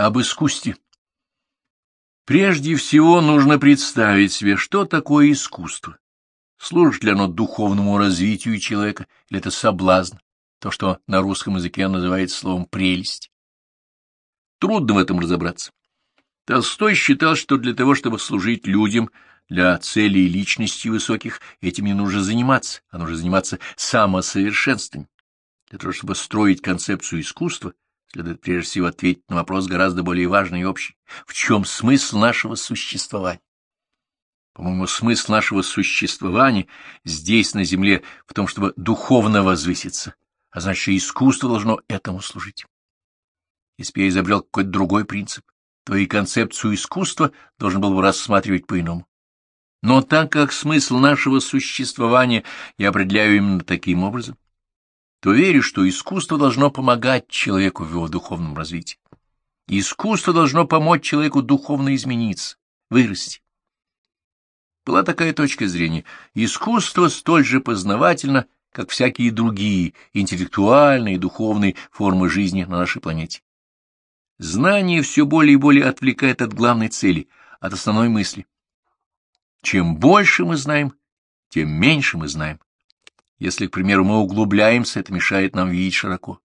Об искусстве. Прежде всего нужно представить себе, что такое искусство. Служит ли оно духовному развитию человека, или это соблазн, то, что на русском языке называется словом «прелесть». Трудно в этом разобраться. Толстой считал, что для того, чтобы служить людям, для целей личности высоких, этим не нужно заниматься, а нужно заниматься самосовершенствованием. Для того, чтобы строить концепцию искусства, следует прежде всего ответить на вопрос гораздо более важный и общий. В чем смысл нашего существования? По-моему, смысл нашего существования здесь, на земле, в том, чтобы духовно возвыситься, а значит, искусство должно этому служить. Если бы я изобрел какой-то другой принцип, то и концепцию искусства должен был бы рассматривать по-иному. Но так как смысл нашего существования я определяю именно таким образом, то верю, что искусство должно помогать человеку в его духовном развитии. Искусство должно помочь человеку духовно измениться, вырасти. Была такая точка зрения. Искусство столь же познавательно, как всякие другие интеллектуальные и духовные формы жизни на нашей планете. Знание все более и более отвлекает от главной цели, от основной мысли. Чем больше мы знаем, тем меньше мы знаем. Если, к примеру, мы углубляемся, это мешает нам видеть широко.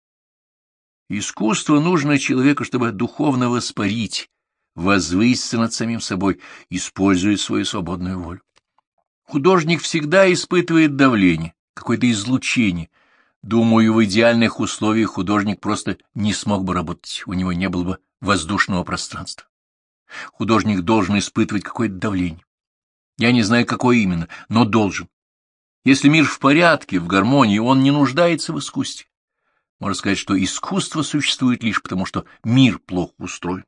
Искусство нужно человеку, чтобы духовно воспарить, возвыситься над самим собой, используя свою свободную волю. Художник всегда испытывает давление, какое-то излучение. Думаю, в идеальных условиях художник просто не смог бы работать, у него не было бы воздушного пространства. Художник должен испытывать какое-то давление. Я не знаю, какое именно, но должен. Если мир в порядке, в гармонии, он не нуждается в искусстве. Можно сказать, что искусство существует лишь потому, что мир плохо устроен.